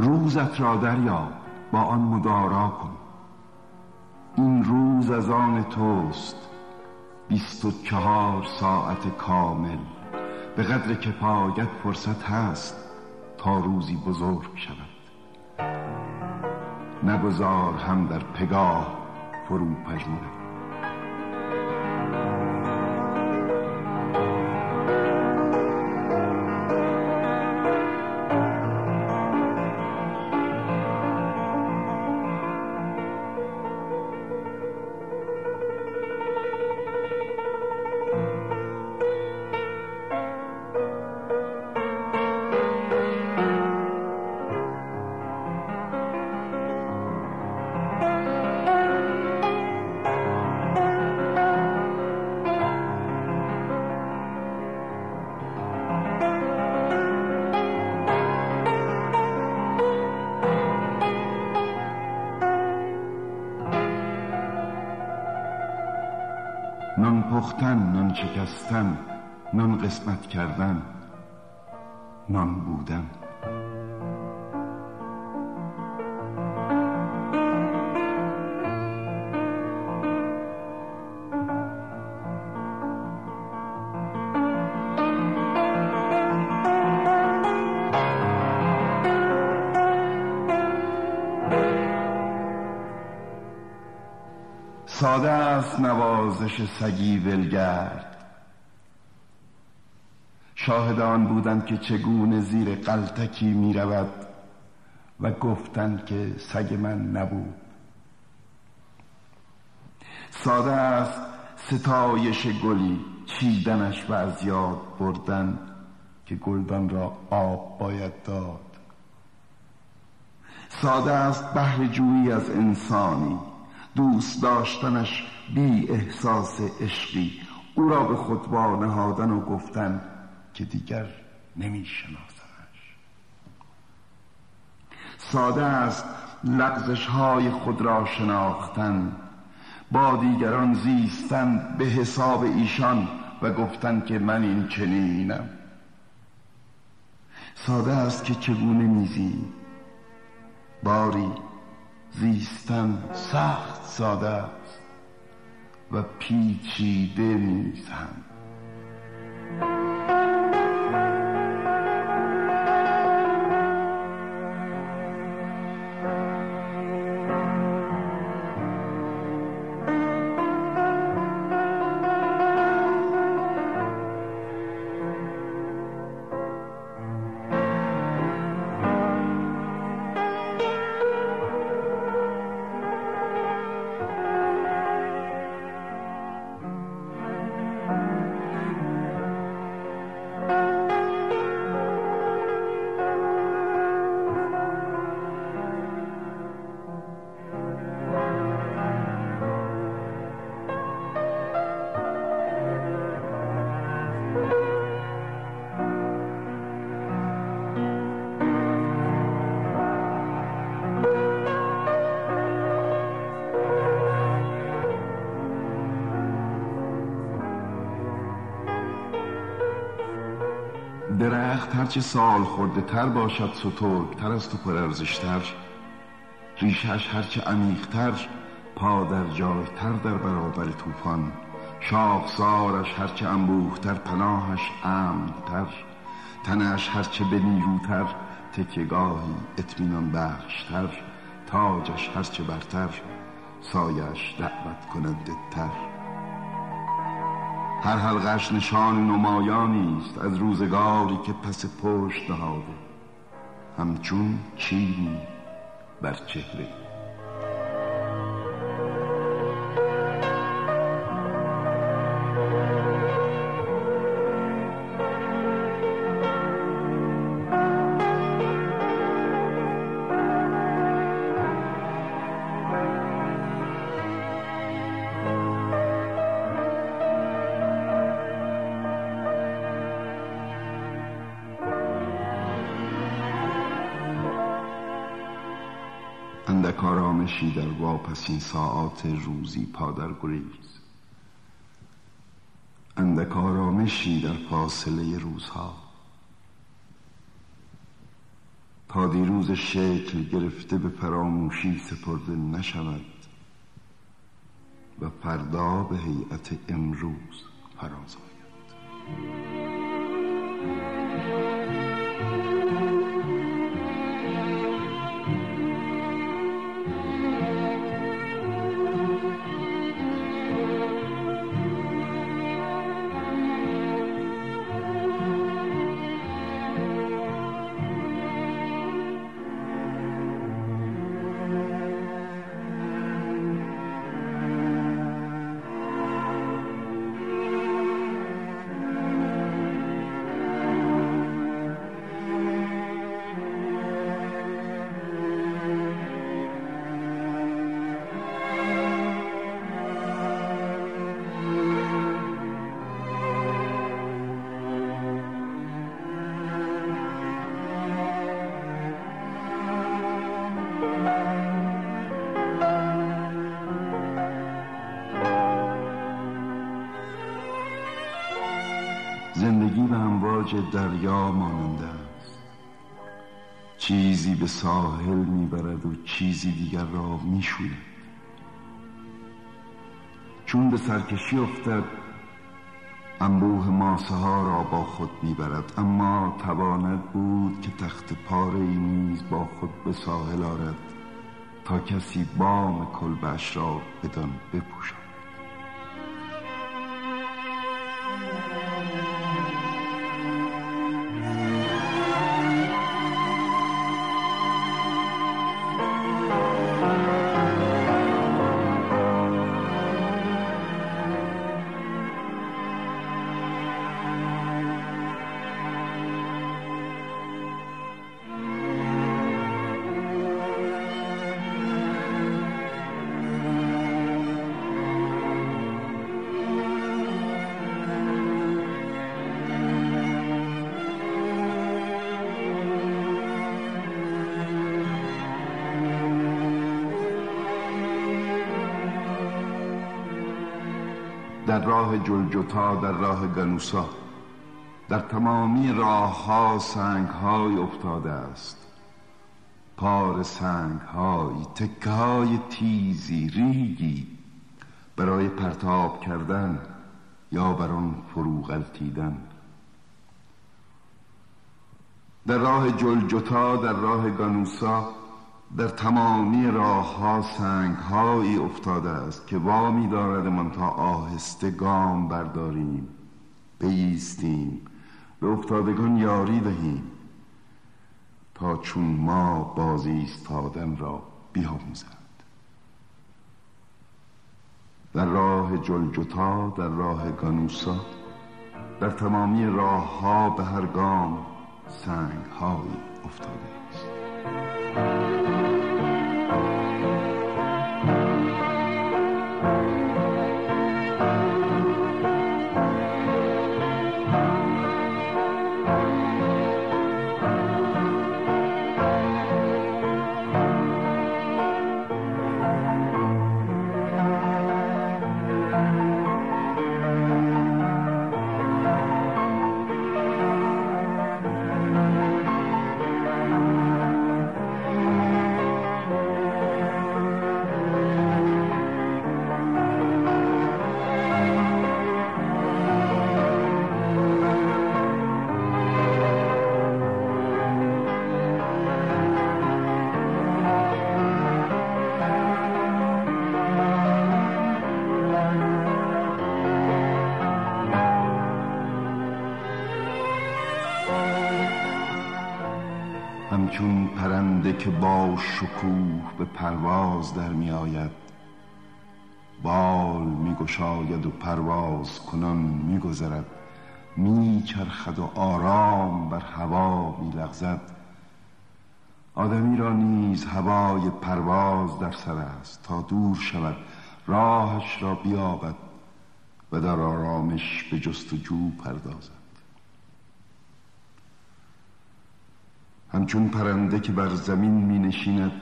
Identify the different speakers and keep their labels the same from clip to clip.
Speaker 1: روزت را دریاب با آن مدارا کن. این روز از آن توست بیست و چهار ساعت کامل. به قدر که پایت فرصت هست تا روزی بزرگ شود. نگذار هم در پگاه فرو پژمرد. نان پختن نان شکستن نان قسمت کردن نان بودن. ساده است نوازش سگی ولگرد. شاهدان بودند که چگونه زیر قلتکی می رود و گفتند که سگ من نبود. ساده است ستایش گلی چیدنش و از یاد بردن که گلدان را آب باید داد. ساده است بهر جویی از انسانی دوست داشتنش بی احساس عشقی. او را به خود نهادن و گفتن که دیگر نمی شناسنش ساده است لغزش های خود را شناختن. با دیگران زیستن به حساب ایشان و گفتن که من این چنینم. ساده است که چگونه میزی. باری زیستن سخت ساده است و پیچیده نیزم درخت هرچه سال خورده تر باشد سترگ تر از تو پرارزشتر ریشش هرچه عمیقتر پا در جای تر در برابر طوفان شاخسارش هرچه انبوهتر پناهش امنتر تنش هرچه به نیروتر تکیگاهی اطمینان بخشتر تاجش هرچه برتر سایش دعوت کننده تر هر حلقش نشان نمایانی است از روزگاری که پس پشت نهاده. همچون چینی بر چهره. اندک آرامشی در واپسین ساعات روزی پادر گریز. اندک آرامشی در فاصله روزها. تا دیروز شکل گرفته به فراموشی سپرده نشود و فردا به هیئت امروز فراز آید زندگی به امواج دریا ماننده است. چیزی به ساحل می‌برد و چیزی دیگر را می‌شوید. چون به سرکشی افتد انبوه ماسه ها را با خود می‌برد. اما تواند بود که تخت پاره نیز با خود به ساحل آرد تا کسی بام کلبش را بدان بپوشد در راه جلجتا در راه گنوسا. در تمامی راه ها سنگ های افتاده است. پار سنگ های تکه های تیزی ریگی برای پرتاب کردن یا بر آن فرو غلطیدن در راه جلجتا در راه گانوسا در تمامی راه ها سنگ هایی افتاده است که وامی دارد تا آهسته گام برداریم بیستیم به افتادگان یاری دهیم تا چون ما بازی ایستادن را بیاموزند. در راه جلجتا در راه گانوسا در تمامی راه ها به هر گام سنگ هایی افتاده است. Thank you. همچون پرنده که با شکوه به پرواز در می آید بال می گشاید و پرواز کنان می گذرد. می چرخد و آرام بر هوا می لغزد. آدمی را نیز هوای پرواز در سر است تا دور شود راهش را بیابد و در آرامش به جستجو پردازد. همچون پرنده که بر زمین می نشیند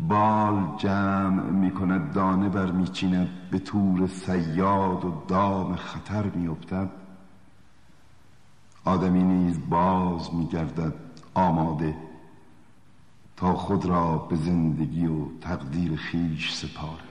Speaker 1: بال جمع می کند دانه بر می چیند به طور سیاد و دام خطر می افتد آدمی نیز باز می گردد آماده تا خود را به زندگی و تقدیر خیش سپارد.